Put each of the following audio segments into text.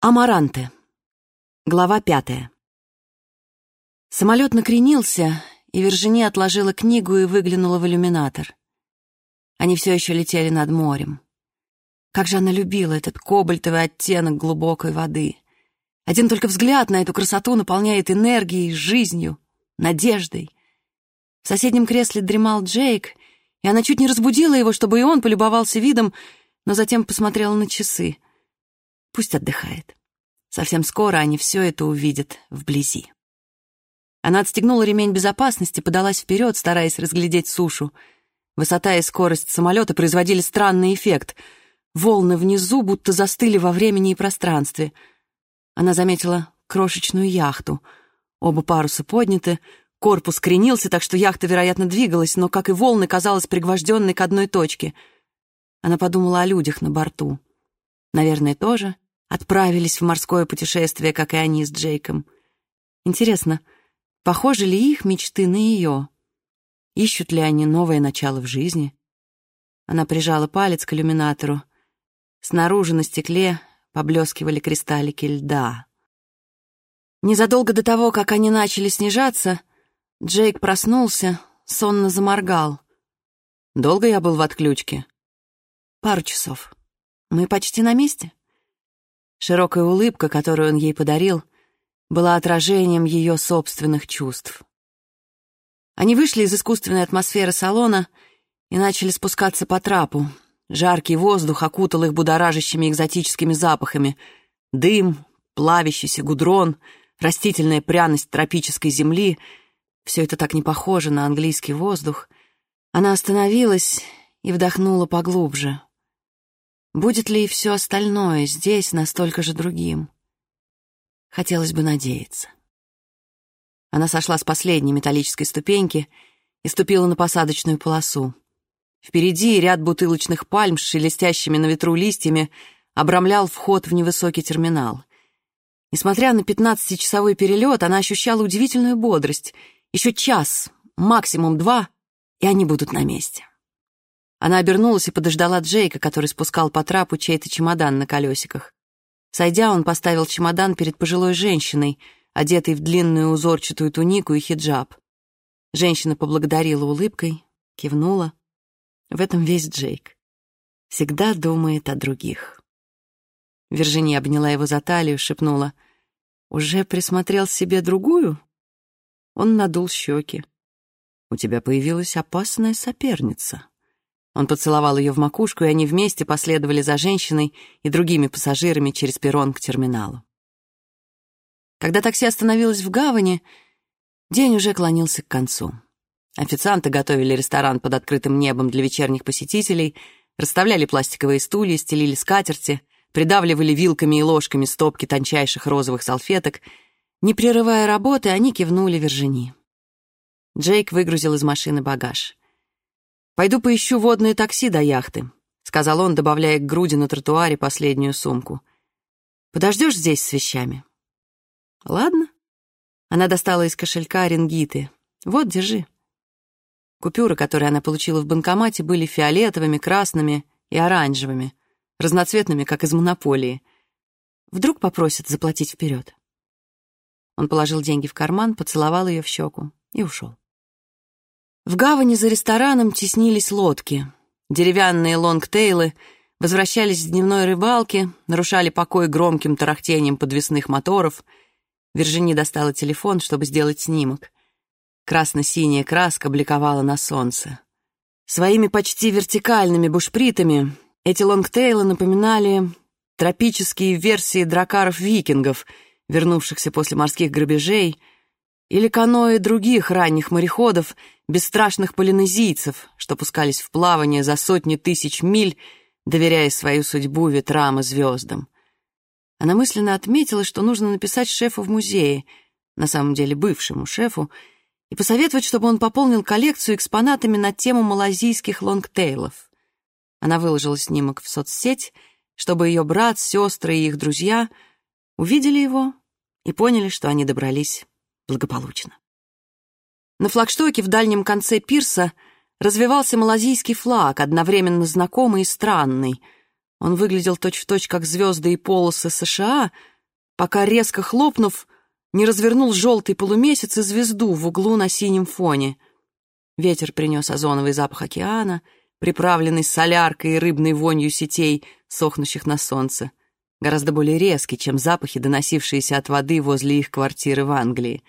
Амаранте. Глава пятая. Самолет накренился, и Виржини отложила книгу и выглянула в иллюминатор. Они все еще летели над морем. Как же она любила этот кобальтовый оттенок глубокой воды. Один только взгляд на эту красоту наполняет энергией, жизнью, надеждой. В соседнем кресле дремал Джейк, и она чуть не разбудила его, чтобы и он полюбовался видом, но затем посмотрела на часы — Пусть отдыхает. Совсем скоро они все это увидят вблизи. Она отстегнула ремень безопасности, подалась вперед, стараясь разглядеть сушу. Высота и скорость самолета производили странный эффект. Волны внизу будто застыли во времени и пространстве. Она заметила крошечную яхту. Оба паруса подняты, корпус кренился, так что яхта, вероятно, двигалась, но, как и волны, казалась пригвожденной к одной точке. Она подумала о людях на борту. Наверное, тоже отправились в морское путешествие, как и они с Джейком. Интересно, похожи ли их мечты на ее? Ищут ли они новое начало в жизни? Она прижала палец к иллюминатору. Снаружи на стекле поблескивали кристаллики льда. Незадолго до того, как они начали снижаться, Джейк проснулся, сонно заморгал. «Долго я был в отключке?» «Пару часов. Мы почти на месте?» Широкая улыбка, которую он ей подарил, была отражением ее собственных чувств. Они вышли из искусственной атмосферы салона и начали спускаться по трапу. Жаркий воздух окутал их будоражащими экзотическими запахами. Дым, плавящийся гудрон, растительная пряность тропической земли — все это так не похоже на английский воздух. Она остановилась и вдохнула поглубже. Будет ли и все остальное здесь настолько же другим? Хотелось бы надеяться. Она сошла с последней металлической ступеньки и ступила на посадочную полосу. Впереди ряд бутылочных пальм с шелестящими на ветру листьями обрамлял вход в невысокий терминал. Несмотря на пятнадцатичасовой перелет, она ощущала удивительную бодрость. Еще час, максимум два, и они будут на месте. Она обернулась и подождала Джейка, который спускал по трапу чей-то чемодан на колесиках. Сойдя, он поставил чемодан перед пожилой женщиной, одетой в длинную узорчатую тунику и хиджаб. Женщина поблагодарила улыбкой, кивнула. В этом весь Джейк. Всегда думает о других. Виржиния обняла его за талию, шепнула. «Уже присмотрел себе другую?» Он надул щеки. «У тебя появилась опасная соперница». Он поцеловал ее в макушку, и они вместе последовали за женщиной и другими пассажирами через перрон к терминалу. Когда такси остановилось в гавани, день уже клонился к концу. Официанты готовили ресторан под открытым небом для вечерних посетителей, расставляли пластиковые стулья, стелили скатерти, придавливали вилками и ложками стопки тончайших розовых салфеток. Не прерывая работы, они кивнули Вержини. Джейк выгрузил из машины багаж. «Пойду поищу водное такси до яхты», — сказал он, добавляя к груди на тротуаре последнюю сумку. «Подождешь здесь с вещами?» «Ладно». Она достала из кошелька рингиты. «Вот, держи». Купюры, которые она получила в банкомате, были фиолетовыми, красными и оранжевыми, разноцветными, как из монополии. Вдруг попросят заплатить вперед. Он положил деньги в карман, поцеловал ее в щеку и ушел. В гавани за рестораном теснились лодки. Деревянные лонгтейлы возвращались с дневной рыбалки, нарушали покой громким тарахтением подвесных моторов. Виржини достала телефон, чтобы сделать снимок. Красно-синяя краска бликовала на солнце. Своими почти вертикальными бушпритами эти лонгтейлы напоминали тропические версии дракаров-викингов, вернувшихся после морских грабежей, или каноэ других ранних мореходов — бесстрашных полинезийцев, что пускались в плавание за сотни тысяч миль, доверяя свою судьбу ветрам и звездам. Она мысленно отметила, что нужно написать шефу в музее, на самом деле бывшему шефу, и посоветовать, чтобы он пополнил коллекцию экспонатами на тему малазийских лонгтейлов. Она выложила снимок в соцсеть, чтобы ее брат, сестры и их друзья увидели его и поняли, что они добрались благополучно. На флагштоке в дальнем конце пирса развивался малазийский флаг, одновременно знакомый и странный. Он выглядел точь-в-точь, точь, как звезды и полосы США, пока, резко хлопнув, не развернул желтый полумесяц и звезду в углу на синем фоне. Ветер принес озоновый запах океана, приправленный соляркой и рыбной вонью сетей, сохнущих на солнце, гораздо более резкий, чем запахи, доносившиеся от воды возле их квартиры в Англии.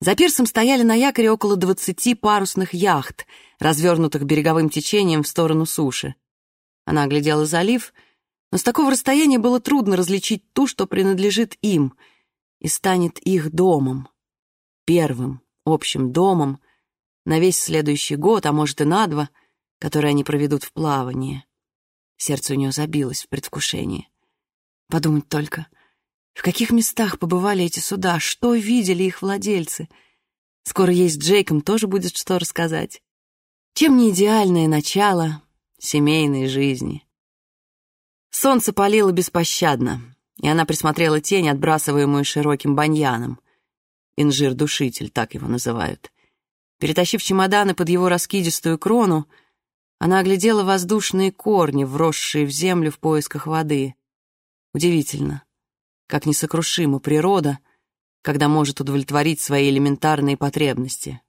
За пирсом стояли на якоре около двадцати парусных яхт, развернутых береговым течением в сторону суши. Она оглядела залив, но с такого расстояния было трудно различить ту, что принадлежит им, и станет их домом, первым общим домом на весь следующий год, а может и на два, который они проведут в плавании. Сердце у нее забилось в предвкушении. Подумать только — в каких местах побывали эти суда? Что видели их владельцы? Скоро ей с Джейком тоже будет что рассказать. Чем не идеальное начало семейной жизни? Солнце палило беспощадно, и она присмотрела тень, отбрасываемую широким баньяном. Инжир-душитель, так его называют. Перетащив чемоданы под его раскидистую крону, она оглядела воздушные корни, вросшие в землю в поисках воды. Удивительно как несокрушима природа, когда может удовлетворить свои элементарные потребности.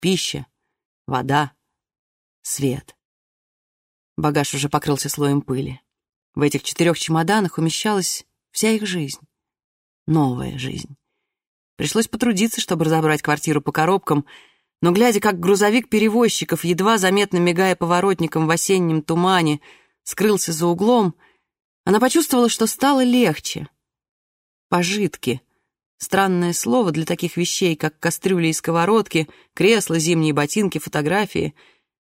Пища, вода, свет. Багаж уже покрылся слоем пыли. В этих четырех чемоданах умещалась вся их жизнь. Новая жизнь. Пришлось потрудиться, чтобы разобрать квартиру по коробкам, но, глядя, как грузовик перевозчиков, едва заметно мигая поворотником в осеннем тумане, скрылся за углом, она почувствовала, что стало легче — пожитки. Странное слово для таких вещей, как кастрюли и сковородки, кресла, зимние ботинки, фотографии.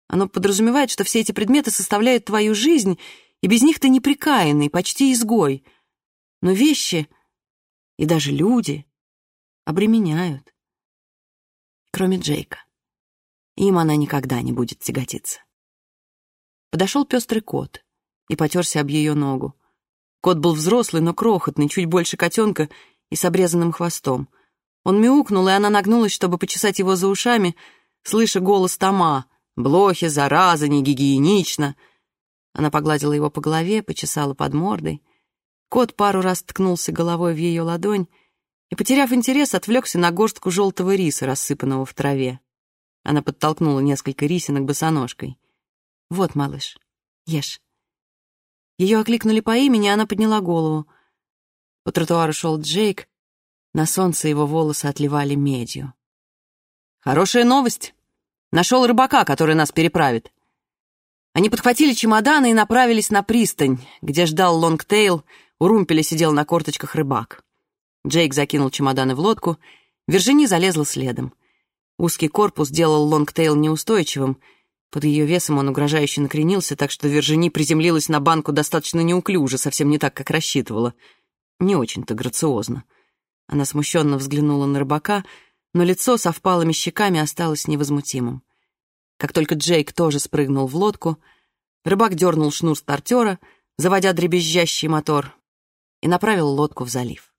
Оно подразумевает, что все эти предметы составляют твою жизнь, и без них ты неприкаянный, почти изгой. Но вещи и даже люди обременяют. Кроме Джейка. Им она никогда не будет тяготиться. Подошел пестрый кот и потерся об ее ногу. Кот был взрослый, но крохотный, чуть больше котенка и с обрезанным хвостом. Он мяукнул, и она нагнулась, чтобы почесать его за ушами, слыша голос Тома. «Блохи, зараза, не гигиенично!» Она погладила его по голове, почесала под мордой. Кот пару раз ткнулся головой в ее ладонь и, потеряв интерес, отвлекся на горстку желтого риса, рассыпанного в траве. Она подтолкнула несколько рисинок босоножкой. «Вот, малыш, ешь». Ее окликнули по имени, она подняла голову. По тротуару шел Джейк. На солнце его волосы отливали медью. «Хорошая новость. Нашел рыбака, который нас переправит». Они подхватили чемоданы и направились на пристань, где ждал Лонгтейл, у румпеля сидел на корточках рыбак. Джейк закинул чемоданы в лодку, Виржини залезла следом. Узкий корпус делал Лонгтейл неустойчивым — под ее весом он угрожающе накренился, так что Вержини приземлилась на банку достаточно неуклюже, совсем не так, как рассчитывала. Не очень-то грациозно. Она смущенно взглянула на рыбака, но лицо со впалыми щеками осталось невозмутимым. Как только Джейк тоже спрыгнул в лодку, рыбак дернул шнур стартера, заводя дребезжащий мотор, и направил лодку в залив.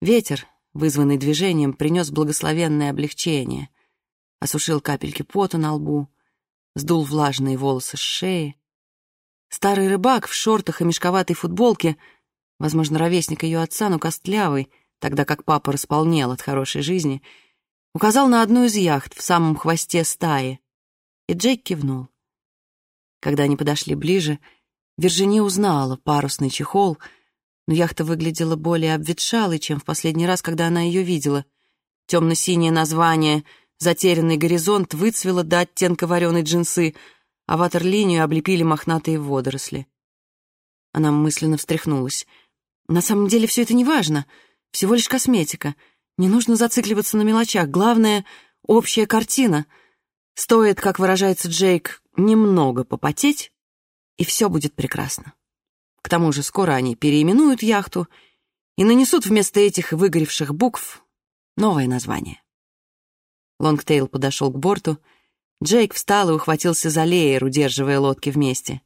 Ветер, вызванный движением, принес благословенное облегчение, осушил капельки пота на лбу, сдул влажные волосы с шеи. Старый рыбак в шортах и мешковатой футболке, возможно, ровесник ее отца, но костлявый, тогда как папа располнел от хорошей жизни, указал на одну из яхт в самом хвосте стаи, и Джейк кивнул. Когда они подошли ближе, Виржини узнала парусный чехол, но яхта выглядела более обветшалой, чем в последний раз, когда она ее видела. Темно-синее название — Затерянный горизонт выцвело до оттенка вареной джинсы, а ватерлинию облепили мохнатые водоросли. Она мысленно встряхнулась. На самом деле все это не важно, всего лишь косметика. Не нужно зацикливаться на мелочах. Главное — общая картина. Стоит, как выражается Джейк, немного попотеть, и все будет прекрасно. К тому же скоро они переименуют яхту и нанесут вместо этих выгоревших букв новое название. Лонгтейл подошел к борту. Джейк встал и ухватился за леер, удерживая лодки вместе.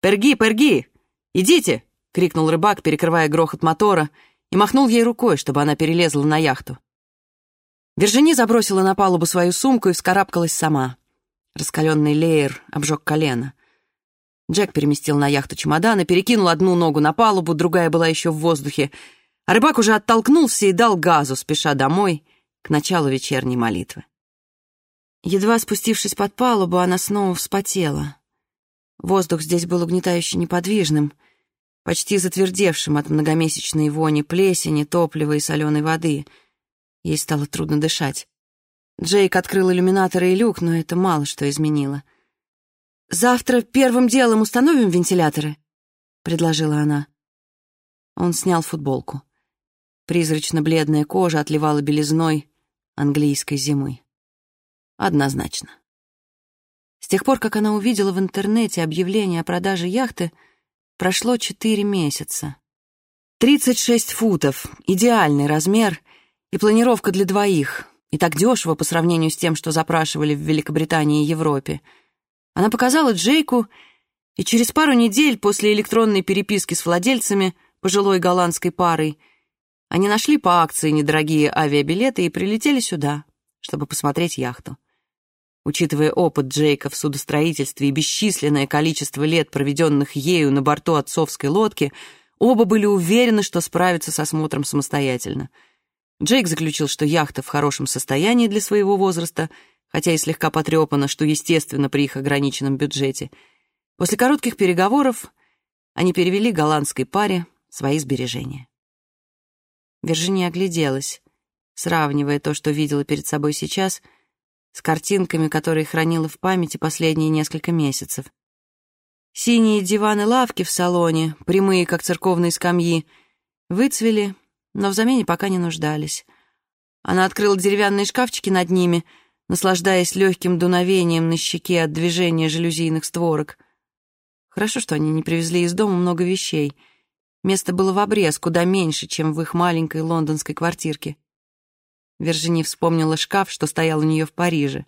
«Перги, перги! Идите!» — крикнул рыбак, перекрывая грохот мотора, и махнул ей рукой, чтобы она перелезла на яхту. Вержини забросила на палубу свою сумку и вскарабкалась сама. Раскаленный леер обжег колено. Джек переместил на яхту чемоданы, перекинул одну ногу на палубу, другая была еще в воздухе, а рыбак уже оттолкнулся и дал газу, спеша домой к началу вечерней молитвы. Едва спустившись под палубу, она снова вспотела. Воздух здесь был угнетающе неподвижным, почти затвердевшим от многомесячной вони плесени, топлива и соленой воды. Ей стало трудно дышать. Джейк открыл иллюминаторы и люк, но это мало что изменило. «Завтра первым делом установим вентиляторы», — предложила она. Он снял футболку. Призрачно-бледная кожа отливала белизной английской зимы. Однозначно. С тех пор, как она увидела в интернете объявление о продаже яхты, прошло четыре месяца. 36 футов — идеальный размер и планировка для двоих, и так дешево по сравнению с тем, что запрашивали в Великобритании и Европе. Она показала Джейку, и через пару недель после электронной переписки с владельцами, пожилой голландской парой, они нашли по акции недорогие авиабилеты и прилетели сюда, чтобы посмотреть яхту. Учитывая опыт Джейка в судостроительстве и бесчисленное количество лет, проведенных ею на борту отцовской лодки, оба были уверены, что справятся с осмотром самостоятельно. Джейк заключил, что яхта в хорошем состоянии для своего возраста, хотя и слегка потрепана, что естественно при их ограниченном бюджете. После коротких переговоров они перевели голландской паре свои сбережения. Виржиния огляделась, сравнивая то, что видела перед собой сейчас — с картинками, которые хранила в памяти последние несколько месяцев. Синие диваны-лавки в салоне, прямые, как церковные скамьи, выцвели, но в замене пока не нуждались. Она открыла деревянные шкафчики над ними, наслаждаясь легким дуновением на щеке от движения жалюзийных створок. Хорошо, что они не привезли из дома много вещей. Место было в обрез, куда меньше, чем в их маленькой лондонской квартирке. Вержини вспомнила шкаф, что стоял у нее в Париже.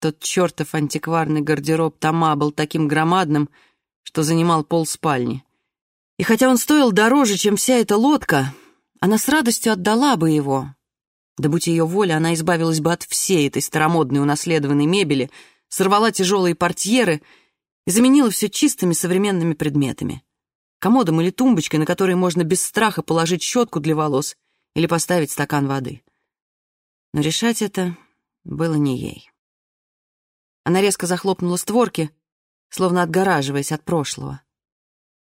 Тот чертов антикварный гардероб Тома был таким громадным, что занимал пол спальни. И хотя он стоил дороже, чем вся эта лодка, она с радостью отдала бы его. Да будь ее воля, она избавилась бы от всей этой старомодной унаследованной мебели, сорвала тяжелые портьеры и заменила все чистыми современными предметами. Комодом или тумбочкой, на которой можно без страха положить щетку для волос или поставить стакан воды но решать это было не ей. Она резко захлопнула створки, словно отгораживаясь от прошлого.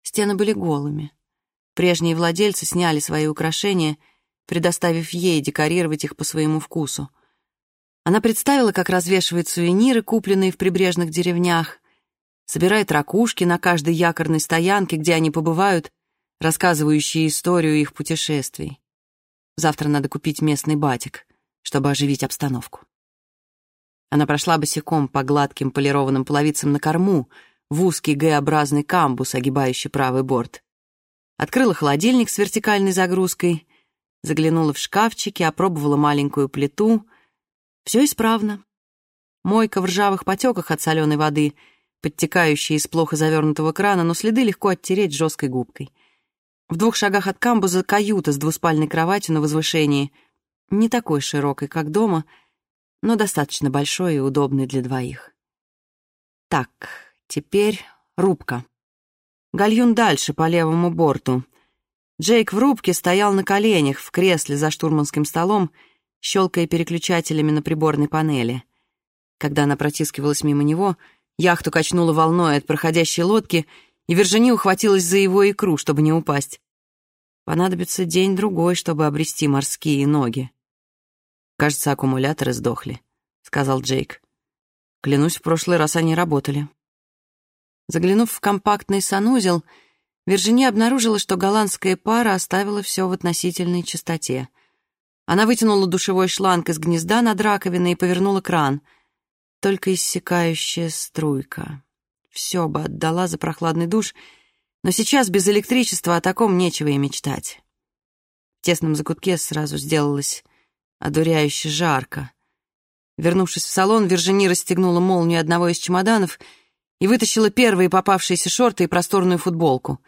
Стены были голыми. Прежние владельцы сняли свои украшения, предоставив ей декорировать их по своему вкусу. Она представила, как развешивает сувениры, купленные в прибрежных деревнях, собирает ракушки на каждой якорной стоянке, где они побывают, рассказывающие историю их путешествий. Завтра надо купить местный батик чтобы оживить обстановку. Она прошла босиком по гладким полированным половицам на корму, в узкий Г-образный камбус, огибающий правый борт. Открыла холодильник с вертикальной загрузкой, заглянула в шкафчики, опробовала маленькую плиту. Все исправно. Мойка в ржавых потеках от соленой воды, подтекающая из плохо завернутого крана, но следы легко оттереть жесткой губкой. В двух шагах от камбуза каюта с двуспальной кроватью на возвышении — не такой широкой, как дома, но достаточно большой и удобный для двоих. Так, теперь рубка. Гальюн дальше, по левому борту. Джейк в рубке стоял на коленях в кресле за штурманским столом, щелкая переключателями на приборной панели. Когда она протискивалась мимо него, яхту качнула волной от проходящей лодки, и Вержини ухватилась за его икру, чтобы не упасть. Понадобится день-другой, чтобы обрести морские ноги. «Кажется, аккумуляторы сдохли», — сказал Джейк. «Клянусь, в прошлый раз они работали». Заглянув в компактный санузел, Виржиния обнаружила, что голландская пара оставила все в относительной чистоте. Она вытянула душевой шланг из гнезда над раковиной и повернула кран. Только иссякающая струйка. Все бы отдала за прохладный душ — но сейчас без электричества о таком нечего и мечтать. В тесном закутке сразу сделалось одуряюще жарко. Вернувшись в салон, Вержини расстегнула молнию одного из чемоданов и вытащила первые попавшиеся шорты и просторную футболку.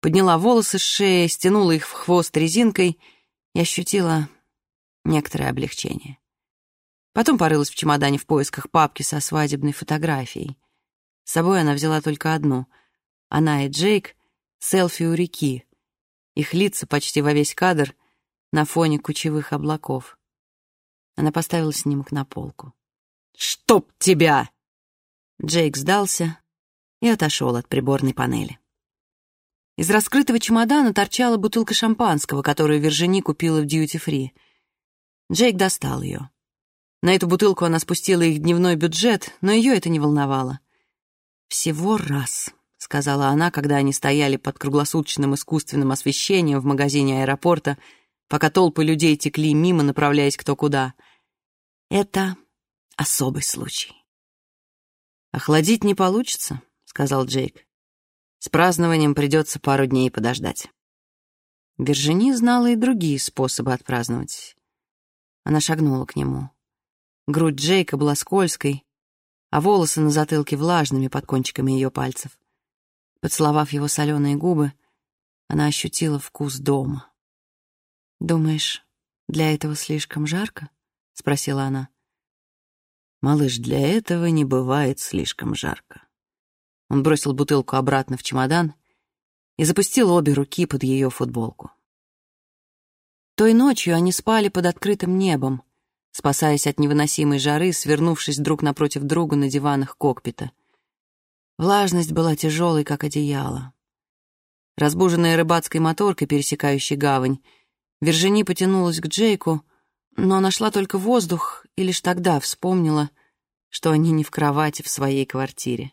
Подняла волосы с шеи, стянула их в хвост резинкой и ощутила некоторое облегчение. Потом порылась в чемодане в поисках папки со свадебной фотографией. С собой она взяла только одну — Она и Джейк селфи у реки. Их лица почти во весь кадр на фоне кучевых облаков. Она поставила снимок на полку. «Чтоб тебя!» Джейк сдался и отошел от приборной панели. Из раскрытого чемодана торчала бутылка шампанского, которую Вержини купила в дьюти-фри. Джейк достал ее. На эту бутылку она спустила их дневной бюджет, но ее это не волновало. «Всего раз», — сказала она, когда они стояли под круглосуточным искусственным освещением в магазине аэропорта, пока толпы людей текли мимо, направляясь кто куда. «Это особый случай». «Охладить не получится», — сказал Джейк. «С празднованием придется пару дней подождать». Вержини знала и другие способы отпраздновать. Она шагнула к нему. Грудь Джейка была скользкой, а волосы на затылке влажными под кончиками ее пальцев. Поцеловав его соленые губы, она ощутила вкус дома. «Думаешь, для этого слишком жарко?» — спросила она. «Малыш, для этого не бывает слишком жарко». Он бросил бутылку обратно в чемодан и запустил обе руки под ее футболку. Той ночью они спали под открытым небом, спасаясь от невыносимой жары, свернувшись друг напротив друга на диванах кокпита. Влажность была тяжелой, как одеяло. Разбуженная рыбацкой моторкой, пересекающей гавань, Вержини потянулась к Джейку, но нашла только воздух и лишь тогда вспомнила, что они не в кровати в своей квартире.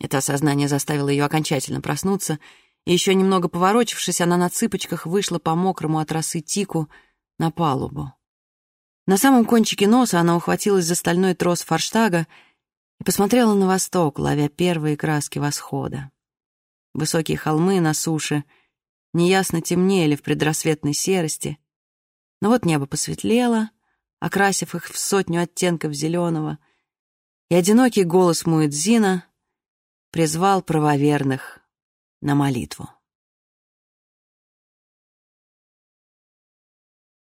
Это осознание заставило ее окончательно проснуться, и еще немного поворочившись, она на цыпочках вышла по мокрому от росы тику на палубу. На самом кончике носа она ухватилась за стальной трос форштага и посмотрела на восток, ловя первые краски восхода. Высокие холмы на суше неясно темнели в предрассветной серости, но вот небо посветлело, окрасив их в сотню оттенков зеленого, и одинокий голос Муэдзина призвал правоверных на молитву.